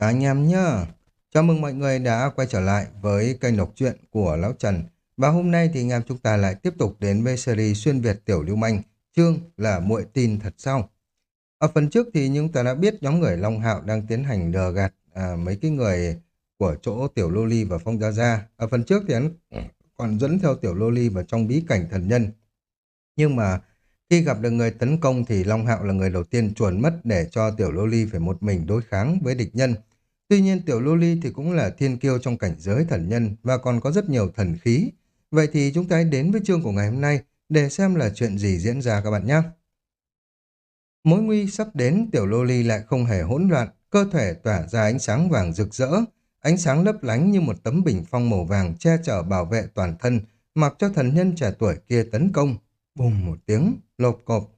Cả anh em nhá. Chào mừng mọi người đã quay trở lại với kênh đọc truyện của Lão Trần. Và hôm nay thì anh em chúng ta lại tiếp tục đến với series xuyên Việt Tiểu Lưu Manh, chương là muội tin thật sau Ở phần trước thì chúng ta đã biết nhóm người Long Hạo đang tiến hành lừa gạt à, mấy cái người của chỗ Tiểu Lô Ly và Phong Gia Gia. Ở phần trước thì hắn còn dẫn theo Tiểu Lô Ly vào trong bí cảnh thần nhân. Nhưng mà khi gặp được người tấn công thì Long Hạo là người đầu tiên chuồn mất để cho Tiểu Lô Ly phải một mình đối kháng với địch nhân. Tuy nhiên Tiểu lưu Ly thì cũng là thiên kiêu trong cảnh giới thần nhân và còn có rất nhiều thần khí. Vậy thì chúng ta hãy đến với chương của ngày hôm nay để xem là chuyện gì diễn ra các bạn nhé. Mối nguy sắp đến Tiểu Lô Ly lại không hề hỗn loạn, cơ thể tỏa ra ánh sáng vàng rực rỡ, ánh sáng lấp lánh như một tấm bình phong màu vàng che chở bảo vệ toàn thân, mặc cho thần nhân trẻ tuổi kia tấn công. Bùng một tiếng, lộp cộp.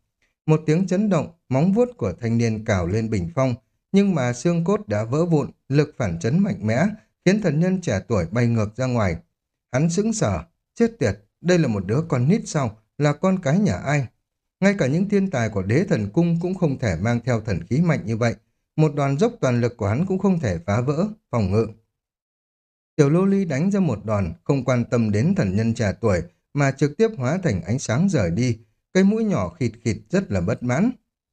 Một tiếng chấn động, móng vuốt của thanh niên cào lên bình phong, nhưng mà xương cốt đã vỡ vụn, lực phản chấn mạnh mẽ, khiến thần nhân trẻ tuổi bay ngược ra ngoài. Hắn sững sờ, chết tiệt, đây là một đứa con nít sao, là con cái nhà ai? Ngay cả những thiên tài của đế thần cung cũng không thể mang theo thần khí mạnh như vậy. Một đoàn dốc toàn lực của hắn cũng không thể phá vỡ, phòng ngự. Tiểu lô ly đánh ra một đòn, không quan tâm đến thần nhân trẻ tuổi, mà trực tiếp hóa thành ánh sáng rời đi. Cái mũi nhỏ khịt khịt rất là bất mãn.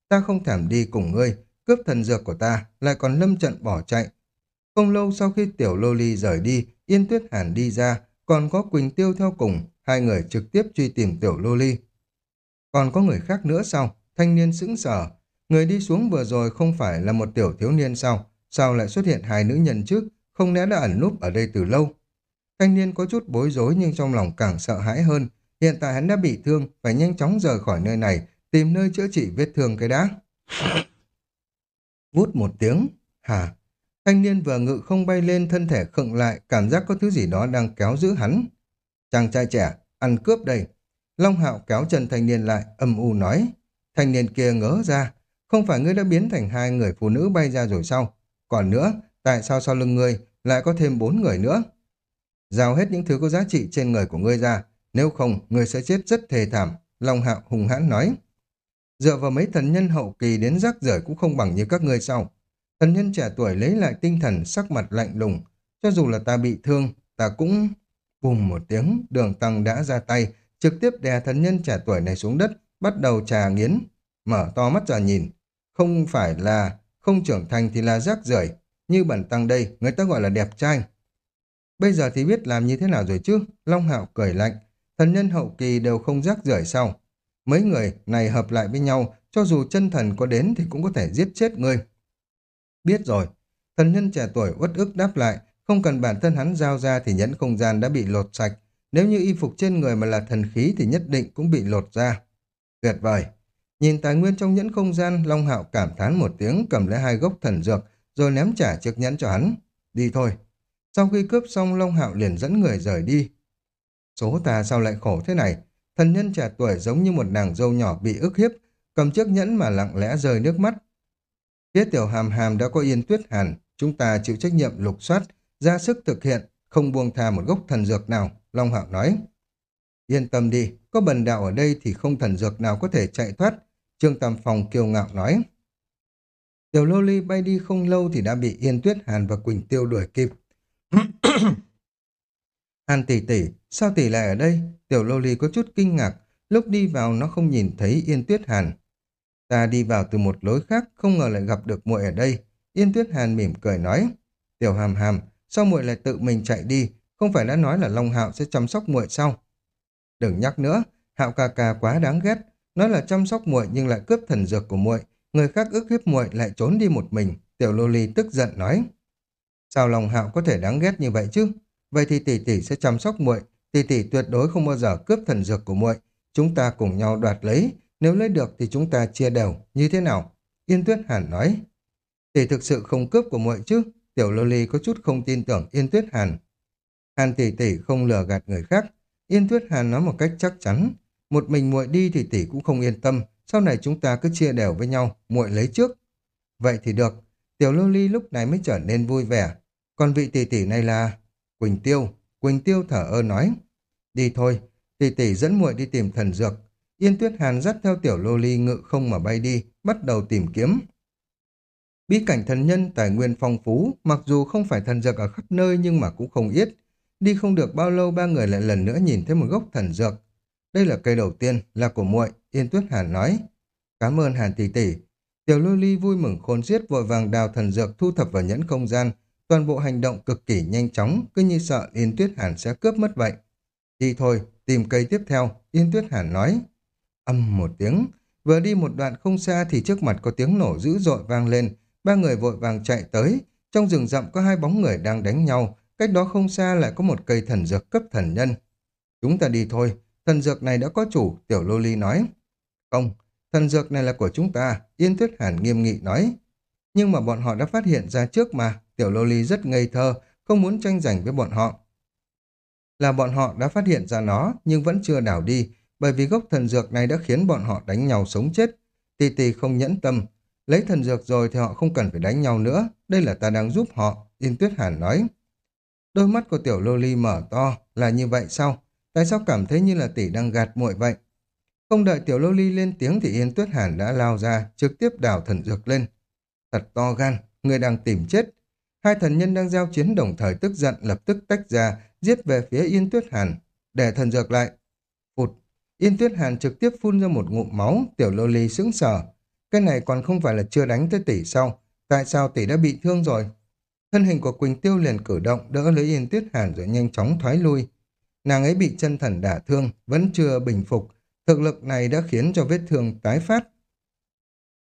Ta không thèm đi cùng ngươi, cướp thần dược của ta, lại còn lâm trận bỏ chạy. Không lâu sau khi tiểu lô ly rời đi, Yên Tuyết Hàn đi ra, còn có Quỳnh Tiêu theo cùng, hai người trực tiếp truy tìm tiểu lô ly. Còn có người khác nữa sao? Thanh niên sững sờ. Người đi xuống vừa rồi không phải là một tiểu thiếu niên sao? Sao lại xuất hiện hai nữ nhân trước Không lẽ đã ẩn núp ở đây từ lâu? Thanh niên có chút bối rối nhưng trong lòng càng sợ hãi hơn. Hiện tại hắn đã bị thương, phải nhanh chóng rời khỏi nơi này, tìm nơi chữa trị vết thương cái đã. Vút một tiếng. Hả? Thanh niên vừa ngự không bay lên thân thể khựng lại, cảm giác có thứ gì đó đang kéo giữ hắn. Chàng trai trẻ, ăn cướp đây. Long hạo kéo chân thanh niên lại, âm u nói. Thanh niên kia ngớ ra. Không phải ngươi đã biến thành hai người phụ nữ bay ra rồi sao? Còn nữa, tại sao sau lưng ngươi lại có thêm bốn người nữa? Giao hết những thứ có giá trị trên người của ngươi ra, nếu không, ngươi sẽ chết rất thề thảm. Long hạo hùng hãn nói. Dựa vào mấy thần nhân hậu kỳ đến rác rưởi cũng không bằng như các ngươi sau. Thần nhân trẻ tuổi lấy lại tinh thần, sắc mặt lạnh lùng. Cho dù là ta bị thương, ta cũng... Bùm một tiếng, đường tăng đã ra tay, trực tiếp đè thần nhân trẻ tuổi này xuống đất, bắt đầu trà nghiến, mở to mắt ra nhìn. Không phải là không trưởng thành thì là rác rưởi như bản tăng đây, người ta gọi là đẹp trai. Bây giờ thì biết làm như thế nào rồi chứ? Long Hạo cười lạnh, thần nhân hậu kỳ đều không rác rưởi sao? Mấy người này hợp lại với nhau, cho dù chân thần có đến thì cũng có thể giết chết ngươi. Biết rồi, thần nhân trẻ tuổi uất ức đáp lại, không cần bản thân hắn giao ra thì nhẫn không gian đã bị lột sạch. Nếu như y phục trên người mà là thần khí thì nhất định cũng bị lột ra. Tuyệt vời! Nhìn tài nguyên trong nhẫn không gian, Long Hạo cảm thán một tiếng cầm lấy hai gốc thần dược, rồi ném trả chiếc nhẫn cho hắn. Đi thôi. Sau khi cướp xong, Long Hạo liền dẫn người rời đi. Số ta sao lại khổ thế này? Thần nhân trẻ tuổi giống như một nàng dâu nhỏ bị ức hiếp, cầm chiếc nhẫn mà lặng lẽ rơi nước mắt. Phía tiểu hàm hàm đã có yên tuyết hàn, chúng ta chịu trách nhiệm lục soát, ra sức thực hiện, không buông tha một gốc thần dược nào, Long Hạo nói. Yên tâm đi, có bần đạo ở đây thì không thần dược nào có thể chạy thoát, Trương Tam Phong kiêu ngạo nói. Tiểu Lô Ly bay đi không lâu thì đã bị Yên Tuyết Hàn và Quỳnh Tiêu đuổi kịp. Hàn tỷ tỷ, sao tỷ lại ở đây? Tiểu Lô Ly có chút kinh ngạc, lúc đi vào nó không nhìn thấy Yên Tuyết Hàn. Ta đi vào từ một lối khác, không ngờ lại gặp được muội ở đây. Yên Tuyết Hàn mỉm cười nói, Tiểu Hàm Hàm, sao muội lại tự mình chạy đi? Không phải đã nói là Long Hạo sẽ chăm sóc muội sao? Đừng nhắc nữa, Hạo ca ca quá đáng ghét. Nói là chăm sóc muội nhưng lại cướp thần dược của muội, người khác ức hiếp muội lại trốn đi một mình. Tiểu Lô Ly tức giận nói, sao Long Hạo có thể đáng ghét như vậy chứ? Vậy thì tỷ tỷ sẽ chăm sóc muội, tỷ tỷ tuyệt đối không bao giờ cướp thần dược của muội. Chúng ta cùng nhau đoạt lấy, nếu lấy được thì chúng ta chia đều, như thế nào? Yên Tuyết Hàn nói. Tỷ thực sự không cướp của muội chứ? Tiểu Lô Ly có chút không tin tưởng Yên Tuyết Hàn. Hàn tỷ tỷ không lừa gạt người khác. Yên Tuyết Hàn nói một cách chắc chắn. Một mình muội đi thì tỷ cũng không yên tâm. Sau này chúng ta cứ chia đều với nhau, muội lấy trước. Vậy thì được. Tiểu Lô Ly lúc này mới trở nên vui vẻ. Còn vị tỷ tỷ này là... Quỳnh Tiêu. Quỳnh Tiêu thở ơ nói. Đi thôi, tỷ tỷ dẫn muội đi tìm thần dược. Yên Tuyết Hàn dắt theo tiểu lô ly ngự không mà bay đi, bắt đầu tìm kiếm. Bí cảnh thần nhân tài nguyên phong phú, mặc dù không phải thần dược ở khắp nơi nhưng mà cũng không ít. Đi không được bao lâu ba người lại lần nữa nhìn thấy một gốc thần dược. Đây là cây đầu tiên, là của muội Yên Tuyết Hàn nói. Cảm ơn Hàn tỷ tỷ. Tiểu Lô Ly vui mừng khôn xiết vội vàng đào thần dược thu thập vào nhẫn không gian. Toàn bộ hành động cực kỳ nhanh chóng, cứ như sợ Yên Tuyết Hàn sẽ cướp mất vậy. Đi thôi, tìm cây tiếp theo, Yên Tuyết Hàn nói. Âm một tiếng, vừa đi một đoạn không xa thì trước mặt có tiếng nổ dữ dội vang lên, ba người vội vàng chạy tới. Trong rừng rậm có hai bóng người đang đánh nhau, cách đó không xa lại có một cây thần dược cấp thần nhân. Chúng ta đi thôi, thần dược này đã có chủ, tiểu lô ly nói. Không, thần dược này là của chúng ta, Yên Tuyết Hàn nghiêm nghị nói. Nhưng mà bọn họ đã phát hiện ra trước mà, tiểu lô ly rất ngây thơ, không muốn tranh giành với bọn họ. Là bọn họ đã phát hiện ra nó, nhưng vẫn chưa đảo đi, bởi vì gốc thần dược này đã khiến bọn họ đánh nhau sống chết. Tì tì không nhẫn tâm, lấy thần dược rồi thì họ không cần phải đánh nhau nữa, đây là ta đang giúp họ, Yên Tuyết Hàn nói. Đôi mắt của tiểu lô ly mở to, là như vậy sao? Tại sao cảm thấy như là tỷ đang gạt muội vậy? Không đợi tiểu lô ly lên tiếng thì Yên Tuyết Hàn đã lao ra, trực tiếp đảo thần dược lên. Thật to gan, người đang tìm chết. Hai thần nhân đang giao chiến đồng thời tức giận lập tức tách ra, giết về phía Yên Tuyết Hàn, để thần dược lại. Phụt, Yên Tuyết Hàn trực tiếp phun ra một ngụm máu, tiểu lô ly sững sờ. Cái này còn không phải là chưa đánh tới tỷ sau Tại sao tỷ đã bị thương rồi? Thân hình của Quỳnh Tiêu liền cử động, đỡ lấy Yên Tuyết Hàn rồi nhanh chóng thoái lui. Nàng ấy bị chân thần đả thương, vẫn chưa bình phục. Thực lực này đã khiến cho vết thương tái phát.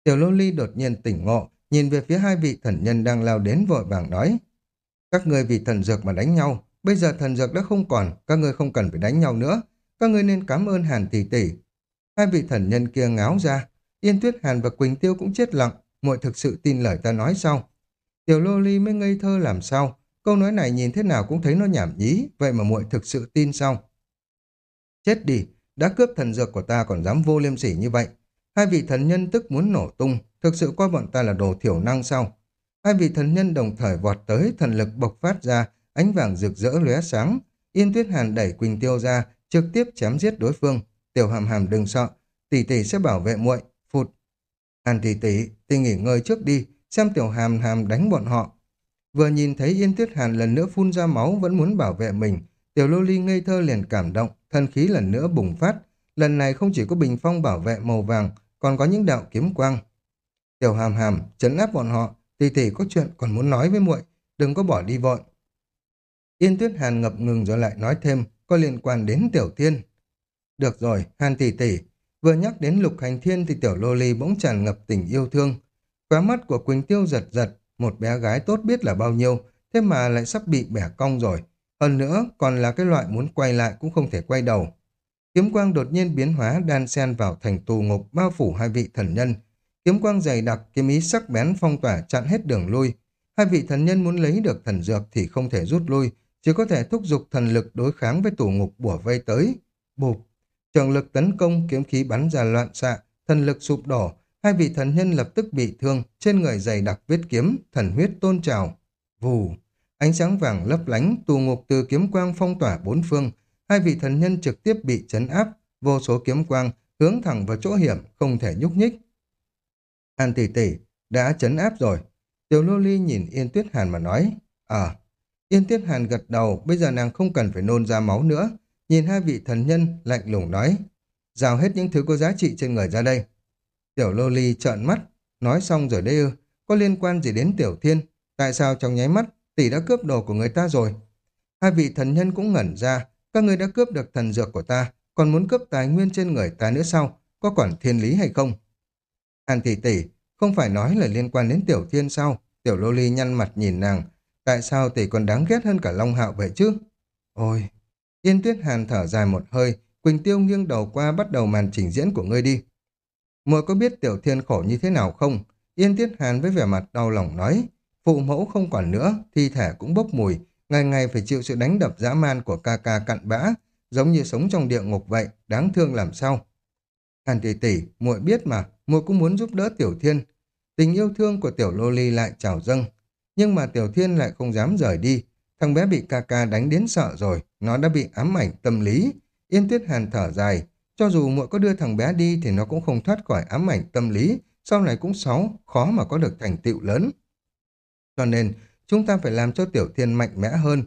Tiểu Lô Ly đột nhiên tỉnh ngộ, nhìn về phía hai vị thần nhân đang lao đến vội vàng nói. Các người vì thần dược mà đánh nhau, bây giờ thần dược đã không còn, các người không cần phải đánh nhau nữa. Các người nên cảm ơn Hàn tỷ tỷ. Hai vị thần nhân kia ngáo ra, Yên Tuyết Hàn và Quỳnh Tiêu cũng chết lặng, muội thực sự tin lời ta nói sao? Tiểu Lô Ly mới ngây thơ làm sao? Câu nói này nhìn thế nào cũng thấy nó nhảm nhí, vậy mà muội thực sự tin sao? Chết đi, đã cướp thần dược của ta còn dám vô liêm sỉ như vậy. Hai vị thần nhân tức muốn nổ tung, thực sự coi bọn ta là đồ thiểu năng sao? Hai vị thần nhân đồng thời vọt tới, thần lực bộc phát ra, ánh vàng rực rỡ lóe sáng. Yên Tuyết Hàn đẩy Quỳnh Tiêu ra, trực tiếp chém giết đối phương. Tiểu Hàm Hàm đừng sợ, tỷ tỷ sẽ bảo vệ muội. Phụt. Hàn tỷ tỷ, tỷ nghỉ ngơi trước đi, xem Tiểu Hàm Hàm đánh bọn họ. Vừa nhìn thấy Yên Tuyết Hàn lần nữa phun ra máu vẫn muốn bảo vệ mình, Tiểu Lô Ly ngây thơ liền cảm động, thân khí lần nữa bùng phát. Lần này không chỉ có bình phong bảo vệ màu vàng, còn có những đạo kiếm quang. Tiểu Hàm Hàm chấn áp bọn họ, tỷ tỷ có chuyện còn muốn nói với muội, đừng có bỏ đi vội. Yên Tuyết Hàn ngập ngừng rồi lại nói thêm, có liên quan đến Tiểu Thiên. Được rồi, Hàn tỷ tỷ, vừa nhắc đến Lục Hành Thiên thì Tiểu Lô Ly bỗng tràn ngập tình yêu thương. Khóa mắt của Quỳnh Tiêu giật giật, một bé gái tốt biết là bao nhiêu, thế mà lại sắp bị bẻ cong rồi. Hơn nữa, còn là cái loại muốn quay lại cũng không thể quay đầu. Kiếm quang đột nhiên biến hóa đan xen vào thành tù ngục bao phủ hai vị thần nhân. Kiếm quang dày đặc, kiếm ý sắc bén phong tỏa chặn hết đường lui. Hai vị thần nhân muốn lấy được thần dược thì không thể rút lui, chỉ có thể thúc giục thần lực đối kháng với tù ngục bủa vây tới. Bụp! Trường lực tấn công, kiếm khí bắn ra loạn xạ, thần lực sụp đổ, hai vị thần nhân lập tức bị thương, trên người dày đặc vết kiếm, thần huyết tôn trào. Vù! Ánh sáng vàng lấp lánh, tù ngục từ kiếm quang phong tỏa bốn phương, hai vị thần nhân trực tiếp bị chấn áp, vô số kiếm quang hướng thẳng vào chỗ hiểm, không thể nhúc nhích. Hàn tỷ tỷ, đã chấn áp rồi. Tiểu Lô Ly nhìn Yên Tuyết Hàn mà nói, Ờ, Yên Tuyết Hàn gật đầu, bây giờ nàng không cần phải nôn ra máu nữa. Nhìn hai vị thần nhân, lạnh lùng nói, rào hết những thứ có giá trị trên người ra đây. Tiểu Lô Ly trợn mắt, nói xong rồi đấy ư, có liên quan gì đến Tiểu Thiên? Tại sao trong nháy mắt, tỷ đã cướp đồ của người ta rồi? Hai vị thần nhân cũng ngẩn ra, các người đã cướp được thần dược của ta, còn muốn cướp tài nguyên trên người ta nữa sao? Có còn thiên lý hay không? Hàn tỷ tỷ, không phải nói là liên quan đến Tiểu Thiên sao? Tiểu Lô Ly nhăn mặt nhìn nàng, tại sao tỷ còn đáng ghét hơn cả Long Hạo vậy chứ? Ôi! Yên Tuyết Hàn thở dài một hơi, Quỳnh Tiêu nghiêng đầu qua bắt đầu màn trình diễn của ngươi đi. Muội có biết Tiểu Thiên khổ như thế nào không? Yên Tuyết Hàn với vẻ mặt đau lòng nói, phụ mẫu không còn nữa, thi thể cũng bốc mùi, ngày ngày phải chịu sự đánh đập dã man của ca ca cặn bã, giống như sống trong địa ngục vậy, đáng thương làm sao. Hàn tỷ tỷ, muội biết mà, muội cũng muốn giúp đỡ Tiểu Thiên. Tình yêu thương của Tiểu Lô Ly lại trào dâng, nhưng mà Tiểu Thiên lại không dám rời đi. Thằng bé bị ca ca đánh đến sợ rồi, nó đã bị ám ảnh tâm lý. Yên Tuyết Hàn thở dài, cho dù muội có đưa thằng bé đi thì nó cũng không thoát khỏi ám ảnh tâm lý, sau này cũng sáu, khó mà có được thành tựu lớn. Cho nên, chúng ta phải làm cho Tiểu Thiên mạnh mẽ hơn.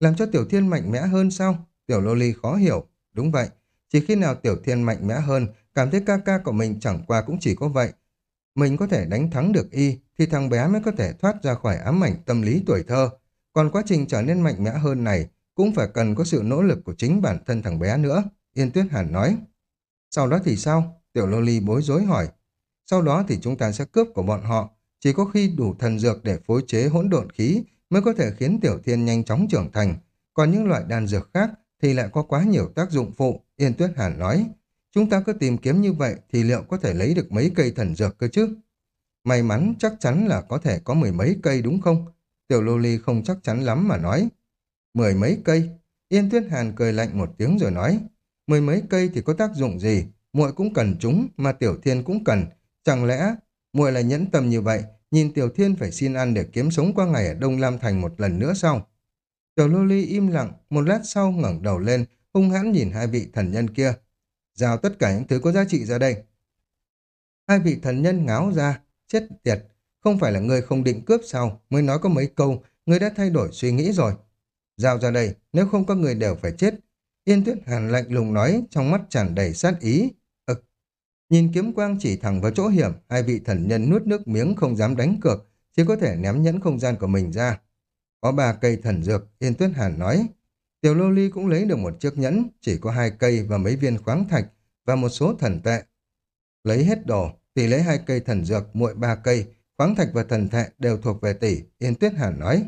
Làm cho Tiểu Thiên mạnh mẽ hơn sao? Tiểu Lô Ly khó hiểu. Đúng vậy, chỉ khi nào Tiểu Thiên mạnh mẽ hơn, cảm thấy ca ca của mình chẳng qua cũng chỉ có vậy. Mình có thể đánh thắng được y, thì thằng bé mới có thể thoát ra khỏi ám ảnh tâm lý tuổi thơ. Còn quá trình trở nên mạnh mẽ hơn này cũng phải cần có sự nỗ lực của chính bản thân thằng bé nữa. Yên Tuyết Hàn nói. Sau đó thì sao? Tiểu Lô Ly bối rối hỏi. Sau đó thì chúng ta sẽ cướp của bọn họ. Chỉ có khi đủ thần dược để phối chế hỗn độn khí mới có thể khiến Tiểu Thiên nhanh chóng trưởng thành. Còn những loại đan dược khác thì lại có quá nhiều tác dụng phụ, Yên Tuyết Hàn nói. Chúng ta cứ tìm kiếm như vậy thì liệu có thể lấy được mấy cây thần dược cơ chứ? May mắn chắc chắn là có thể có mười mấy cây đúng không? Tiểu Lô Ly không chắc chắn lắm mà nói. Mười mấy cây? Yên Tuyết Hàn cười lạnh một tiếng rồi nói. Mười mấy cây thì có tác dụng gì? muội cũng cần chúng, mà Tiểu Thiên cũng cần. Chẳng lẽ muội là nhẫn tâm như vậy, nhìn Tiểu Thiên phải xin ăn để kiếm sống qua ngày ở Đông Lam Thành một lần nữa sao? Tiểu Lô Ly im lặng, một lát sau ngẩng đầu lên, hung hãn nhìn hai vị thần nhân kia. Giao tất cả những thứ có giá trị ra đây. Hai vị thần nhân ngáo ra, chết tiệt, không phải là người không định cướp sao, mới nói có mấy câu, người đã thay đổi suy nghĩ rồi. Giao ra đây, nếu không có người đều phải chết. Yên Tuyết Hàn lạnh lùng nói, trong mắt tràn đầy sát ý. Ực. Nhìn kiếm quang chỉ thẳng vào chỗ hiểm, hai vị thần nhân nuốt nước miếng không dám đánh cược, chỉ có thể ném nhẫn không gian của mình ra. Có ba cây thần dược, Yên Tuyết Hàn nói. Tiểu Lô Ly cũng lấy được một chiếc nhẫn, chỉ có hai cây và mấy viên khoáng thạch và một số thần tệ. Lấy hết đồ, tỷ lấy hai cây thần dược, muội ba cây, khoáng thạch và thần tệ đều thuộc về tỷ, Yên Tuyết Hàn nói.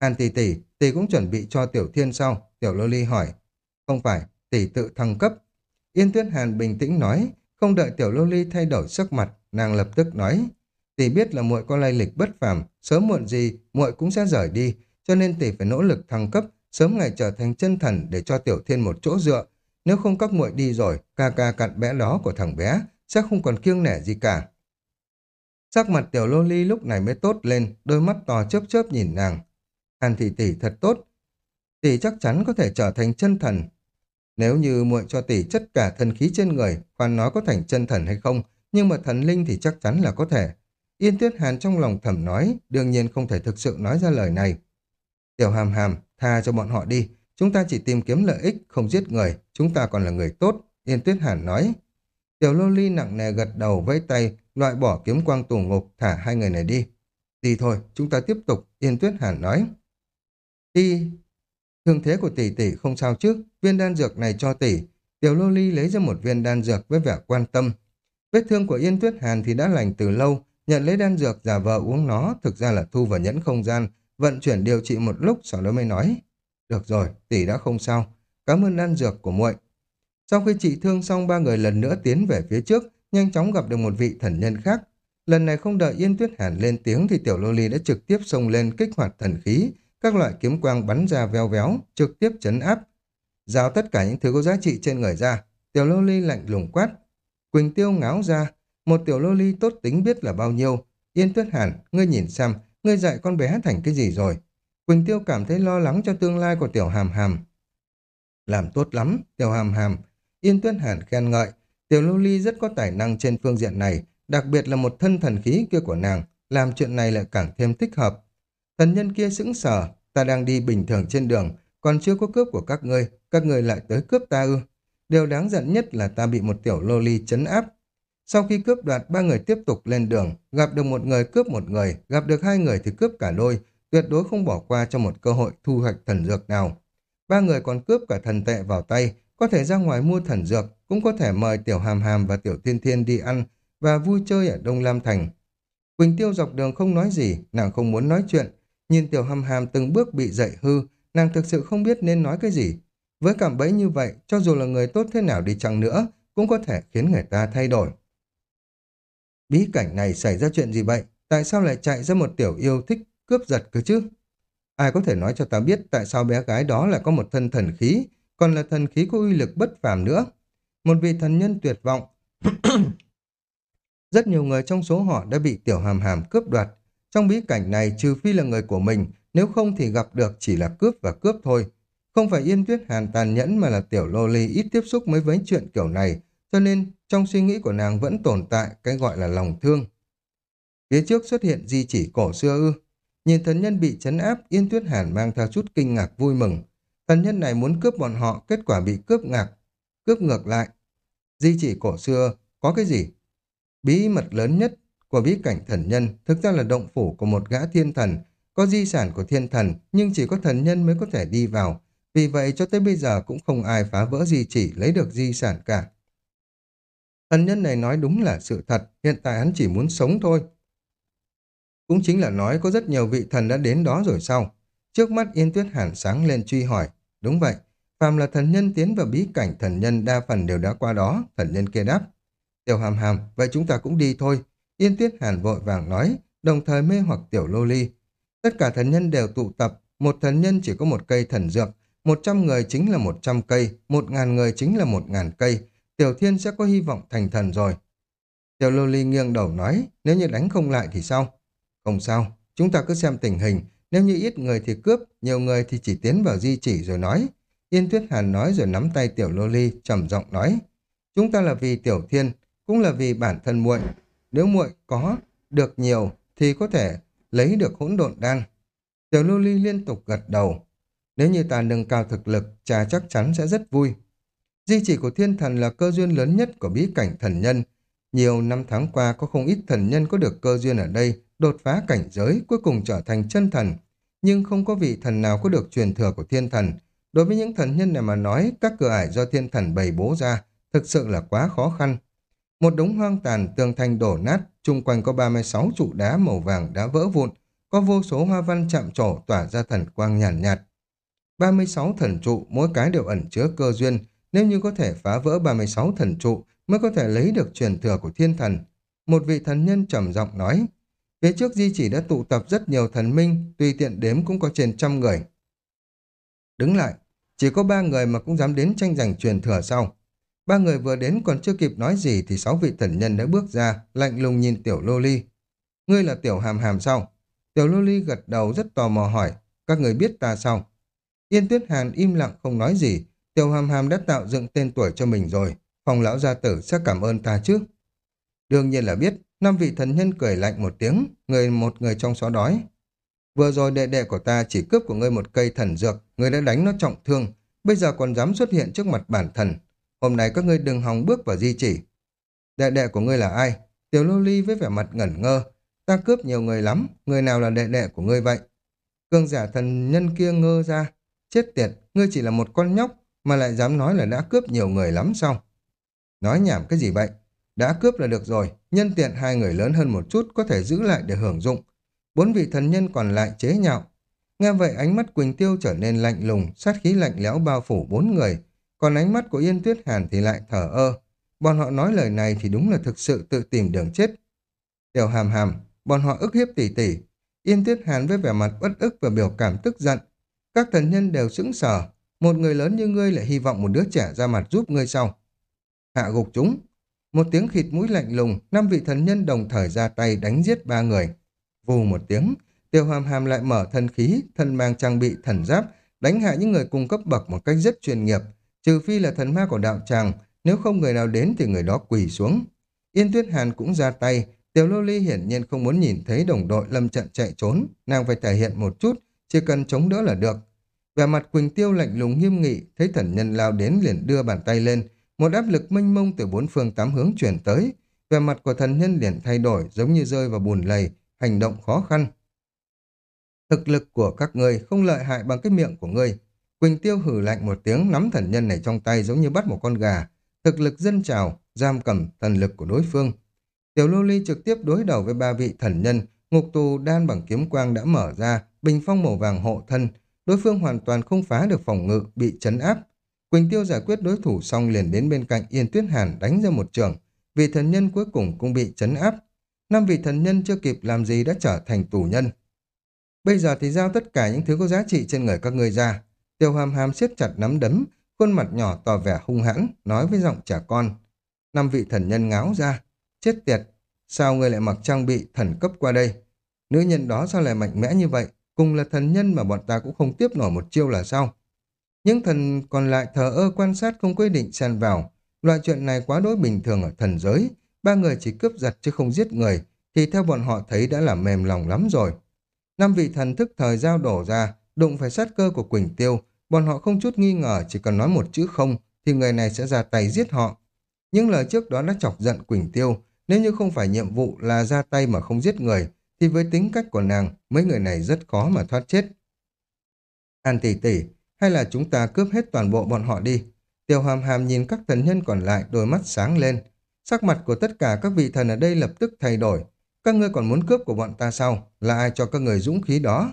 Hàn tỷ tỷ, tỷ cũng chuẩn bị cho Tiểu Thiên sau, Tiểu Lô Ly hỏi. Không phải, tỷ tự thăng cấp. Yên Tuyết Hàn bình tĩnh nói, không đợi Tiểu Lô Ly thay đổi sắc mặt, nàng lập tức nói. Tỷ biết là muội có lai lịch bất phàm, sớm muộn gì muội cũng sẽ rời đi, cho nên tỷ phải nỗ lực thăng cấp, sớm ngày trở thành chân thần để cho Tiểu Thiên một chỗ dựa. Nếu không các muội đi rồi, ca ca cặn bé đó của thằng bé sẽ không còn kiêng nể gì cả. Sắc mặt Tiểu Lô Ly lúc này mới tốt lên, đôi mắt to chớp chớp nhìn nàng. Hàn thị tỷ thật tốt, tỷ chắc chắn có thể trở thành chân thần. Nếu như muội cho tỷ chất cả thần khí trên người, khoan nói có thành chân thần hay không, nhưng mà thần linh thì chắc chắn là có thể. Yên Tuyết Hàn trong lòng thầm nói, đương nhiên không thể thực sự nói ra lời này. Tiểu hàm hàm, tha cho bọn họ đi. Chúng ta chỉ tìm kiếm lợi ích, không giết người. Chúng ta còn là người tốt. Yên Tuyết Hàn nói. Tiểu Lô Ly nặng nề gật đầu vẫy tay, loại bỏ kiếm quang tù ngục, thả hai người này đi. Đi thôi, chúng ta tiếp tục. Yên Tuyết Hàn nói. Đi. Thương thế của tỷ tỷ không sao chứ. Viên đan dược này cho tỷ. Tiểu Lô Ly lấy ra một viên đan dược với vẻ quan tâm. Vết thương của Yên Tuyết Hàn thì đã lành từ lâu, nhận lấy đan dược giả vờ uống nó, thực ra là thu vào nhẫn không gian, vận chuyển điều trị một lúc sau đó mới nói. Được rồi, tỷ đã không sao. Cảm ơn đan dược của muội. Sau khi trị thương xong ba người lần nữa tiến về phía trước, nhanh chóng gặp được một vị thần nhân khác. Lần này không đợi Yên Tuyết Hàn lên tiếng thì tiểu lô ly đã trực tiếp xông lên kích hoạt thần khí, các loại kiếm quang bắn ra veo véo, trực tiếp chấn áp. Giao tất cả những thứ có giá trị trên người ra, tiểu lô ly lạnh lùng quát. Quỳnh tiêu ngáo ra, một tiểu lô ly tốt tính biết là bao nhiêu. Yên Tuyết Hàn, ngươi nhìn xem, ngươi dạy con bé thành cái gì rồi? Quỳnh Tiêu cảm thấy lo lắng cho tương lai của tiểu hàm hàm. Làm tốt lắm, tiểu hàm hàm. Yên Tuyết Hàn khen ngợi. Tiểu lô ly rất có tài năng trên phương diện này, đặc biệt là một thân thần khí kia của nàng, làm chuyện này lại càng thêm thích hợp. Thần nhân kia sững sờ, ta đang đi bình thường trên đường, còn chưa có cướp của các ngươi, các ngươi lại tới cướp ta ư. Điều đáng giận nhất là ta bị một tiểu lô ly chấn áp, sau khi cướp đoạt, ba người tiếp tục lên đường, gặp được một người cướp một người, gặp được hai người thì cướp cả đôi, tuyệt đối không bỏ qua cho một cơ hội thu hoạch thần dược nào. Ba người còn cướp cả thần tệ vào tay, có thể ra ngoài mua thần dược, cũng có thể mời Tiểu Hàm Hàm và Tiểu Thiên Thiên đi ăn và vui chơi ở Đông Lam Thành. Quỳnh Tiêu dọc đường không nói gì, nàng không muốn nói chuyện. Nhìn Tiểu Hàm Hàm từng bước bị dậy hư, nàng thực sự không biết nên nói cái gì. Với cảm bẫy như vậy, cho dù là người tốt thế nào đi chăng nữa, cũng có thể khiến người ta thay đổi. Bí cảnh này xảy ra chuyện gì vậy? Tại sao lại chạy ra một tiểu yêu thích cướp giật cơ chứ? Ai có thể nói cho ta biết tại sao bé gái đó lại có một thân thần khí, còn là thần khí có uy lực bất phàm nữa? Một vị thần nhân tuyệt vọng. Rất nhiều người trong số họ đã bị tiểu hàm hàm cướp đoạt. Trong bí cảnh này trừ phi là người của mình, nếu không thì gặp được chỉ là cướp và cướp thôi. Không phải yên tuyết hàn tàn nhẫn mà là tiểu lô ly ít tiếp xúc mới với chuyện kiểu này, cho nên trong suy nghĩ của nàng vẫn tồn tại cái gọi là lòng thương. Phía trước xuất hiện di chỉ cổ xưa ư. Nhìn thần nhân bị chấn áp, Yên Tuyết Hàn mang theo chút kinh ngạc vui mừng. Thần nhân này muốn cướp bọn họ, kết quả bị cướp ngạc, cướp ngược lại. Di chỉ cổ xưa có cái gì? Bí mật lớn nhất của bí cảnh thần nhân thực ra là động phủ của một gã thiên thần, có di sản của thiên thần nhưng chỉ có thần nhân mới có thể đi vào. Vì vậy cho tới bây giờ cũng không ai phá vỡ di chỉ lấy được di sản cả. Thần nhân này nói đúng là sự thật, hiện tại hắn chỉ muốn sống thôi. Cũng chính là nói có rất nhiều vị thần đã đến đó rồi sao? Trước mắt Yên Tuyết Hàn sáng lên truy hỏi. Đúng vậy, phàm là thần nhân tiến vào bí cảnh thần nhân đa phần đều đã qua đó, thần nhân kia đáp. Tiểu hàm hàm, vậy chúng ta cũng đi thôi. Yên Tuyết Hàn vội vàng nói, đồng thời mê hoặc tiểu lô ly. Tất cả thần nhân đều tụ tập, một thần nhân chỉ có một cây thần dược, một trăm người chính là một trăm cây, một ngàn người chính là một ngàn cây. Tiểu Thiên sẽ có hy vọng thành thần rồi. Tiểu Lô Ly nghiêng đầu nói, nếu như đánh không lại thì sao? Không sao, chúng ta cứ xem tình hình, nếu như ít người thì cướp, nhiều người thì chỉ tiến vào di chỉ rồi nói. Yên Tuyết Hàn nói rồi nắm tay Tiểu Lô Ly, trầm giọng nói. Chúng ta là vì Tiểu Thiên, cũng là vì bản thân muội. Nếu muội có được nhiều thì có thể lấy được hỗn độn đan. Tiểu Lô Ly liên tục gật đầu. Nếu như ta nâng cao thực lực, cha chắc chắn sẽ rất vui. Di chỉ của thiên thần là cơ duyên lớn nhất của bí cảnh thần nhân. Nhiều năm tháng qua có không ít thần nhân có được cơ duyên ở đây, đột phá cảnh giới, cuối cùng trở thành chân thần. Nhưng không có vị thần nào có được truyền thừa của thiên thần. Đối với những thần nhân này mà nói, các cửa ải do thiên thần bày bố ra, thực sự là quá khó khăn. Một đống hoang tàn, tường thành đổ nát, chung quanh có 36 trụ đá màu vàng đã vỡ vụn, có vô số hoa văn chạm trổ tỏa ra thần quang nhàn nhạt, nhạt. 36 thần trụ, mỗi cái đều ẩn chứa cơ duyên, nếu như có thể phá vỡ 36 thần trụ mới có thể lấy được truyền thừa của thiên thần. Một vị thần nhân trầm giọng nói, phía trước di chỉ đã tụ tập rất nhiều thần minh, tùy tiện đếm cũng có trên trăm người. Đứng lại, chỉ có ba người mà cũng dám đến tranh giành truyền thừa sau. Ba người vừa đến còn chưa kịp nói gì thì sáu vị thần nhân đã bước ra, lạnh lùng nhìn tiểu lô ly. Ngươi là tiểu hàm hàm sao? Tiểu lô ly gật đầu rất tò mò hỏi, các người biết ta sao? Yên tuyết hàn im lặng không nói gì, Tiêu hàm hàm đã tạo dựng tên tuổi cho mình rồi, phòng lão gia tử sẽ cảm ơn ta chứ. Đương nhiên là biết, năm vị thần nhân cười lạnh một tiếng, người một người trong xó đói. Vừa rồi đệ đệ của ta chỉ cướp của ngươi một cây thần dược, ngươi đã đánh nó trọng thương, bây giờ còn dám xuất hiện trước mặt bản thần, Hôm nay các ngươi đừng hòng bước vào di chỉ. Đệ đệ của ngươi là ai? Tiểu lô ly với vẻ mặt ngẩn ngơ. Ta cướp nhiều người lắm, người nào là đệ đệ của ngươi vậy? Cương giả thần nhân kia ngơ ra. Chết tiệt, ngươi chỉ là một con nhóc mà lại dám nói là đã cướp nhiều người lắm sao? Nói nhảm cái gì vậy? Đã cướp là được rồi, nhân tiện hai người lớn hơn một chút có thể giữ lại để hưởng dụng. Bốn vị thần nhân còn lại chế nhạo. Nghe vậy ánh mắt Quỳnh Tiêu trở nên lạnh lùng, sát khí lạnh lẽo bao phủ bốn người, còn ánh mắt của Yên Tuyết Hàn thì lại thở ơ. Bọn họ nói lời này thì đúng là thực sự tự tìm đường chết. Tiểu hàm hàm, bọn họ ức hiếp tỉ tỉ. Yên Tuyết Hàn với vẻ mặt bất ức và biểu cảm tức giận. Các thần nhân đều sững sờ. Một người lớn như ngươi lại hy vọng một đứa trẻ ra mặt giúp ngươi sau. Hạ gục chúng. Một tiếng khịt mũi lạnh lùng, năm vị thần nhân đồng thời ra tay đánh giết ba người. Vù một tiếng, tiêu hàm hàm lại mở thân khí, thân mang trang bị thần giáp, đánh hạ những người cung cấp bậc một cách rất chuyên nghiệp, Trừ phi là thần ma của đạo tràng, nếu không người nào đến thì người đó quỳ xuống. Yên Tuyết Hàn cũng ra tay, Tiểu Lô Ly hiển nhiên không muốn nhìn thấy đồng đội lâm trận chạy trốn, nàng phải thể hiện một chút, chỉ cần chống đỡ là được. Vẻ mặt Quỳnh Tiêu lạnh lùng nghiêm nghị, thấy thần nhân lao đến liền đưa bàn tay lên, một áp lực mênh mông từ bốn phương tám hướng chuyển tới. Vẻ mặt của thần nhân liền thay đổi giống như rơi vào bùn lầy, hành động khó khăn. Thực lực của các ngươi không lợi hại bằng cái miệng của ngươi, Quỳnh Tiêu hử lạnh một tiếng nắm thần nhân này trong tay giống như bắt một con gà. Thực lực dân trào, giam cầm thần lực của đối phương. Tiểu Lô Ly trực tiếp đối đầu với ba vị thần nhân, ngục tù đan bằng kiếm quang đã mở ra, bình phong màu vàng hộ thân. Đối phương hoàn toàn không phá được phòng ngự, bị chấn áp. Quỳnh Tiêu giải quyết đối thủ xong liền đến bên cạnh Yên Tuyết Hàn đánh ra một trường. Vị thần nhân cuối cùng cũng bị chấn áp. Năm vị thần nhân chưa kịp làm gì đã trở thành tù nhân. Bây giờ thì giao tất cả những thứ có giá trị trên người các ngươi ra. Tiêu hàm hàm siết chặt nắm đấm, khuôn mặt nhỏ tỏ vẻ hung hãn, nói với giọng trẻ con. Năm vị thần nhân ngáo ra. Chết tiệt, sao ngươi lại mặc trang bị thần cấp qua đây? Nữ nhân đó sao lại mạnh mẽ như vậy? Cùng là thần nhân mà bọn ta cũng không tiếp nổi một chiêu là sao? Những thần còn lại thờ ơ quan sát không quyết định xen vào. Loại chuyện này quá đối bình thường ở thần giới. Ba người chỉ cướp giật chứ không giết người, thì theo bọn họ thấy đã là mềm lòng lắm rồi. Năm vị thần thức thời giao đổ ra, đụng phải sát cơ của Quỳnh Tiêu, bọn họ không chút nghi ngờ chỉ cần nói một chữ không thì người này sẽ ra tay giết họ. Những lời trước đó đã chọc giận Quỳnh Tiêu, nếu như không phải nhiệm vụ là ra tay mà không giết người, thì với tính cách của nàng, mấy người này rất khó mà thoát chết. An tỷ tỷ, hay là chúng ta cướp hết toàn bộ bọn họ đi. Tiêu hàm hàm nhìn các thần nhân còn lại đôi mắt sáng lên. Sắc mặt của tất cả các vị thần ở đây lập tức thay đổi. Các ngươi còn muốn cướp của bọn ta sao? Là ai cho các người dũng khí đó?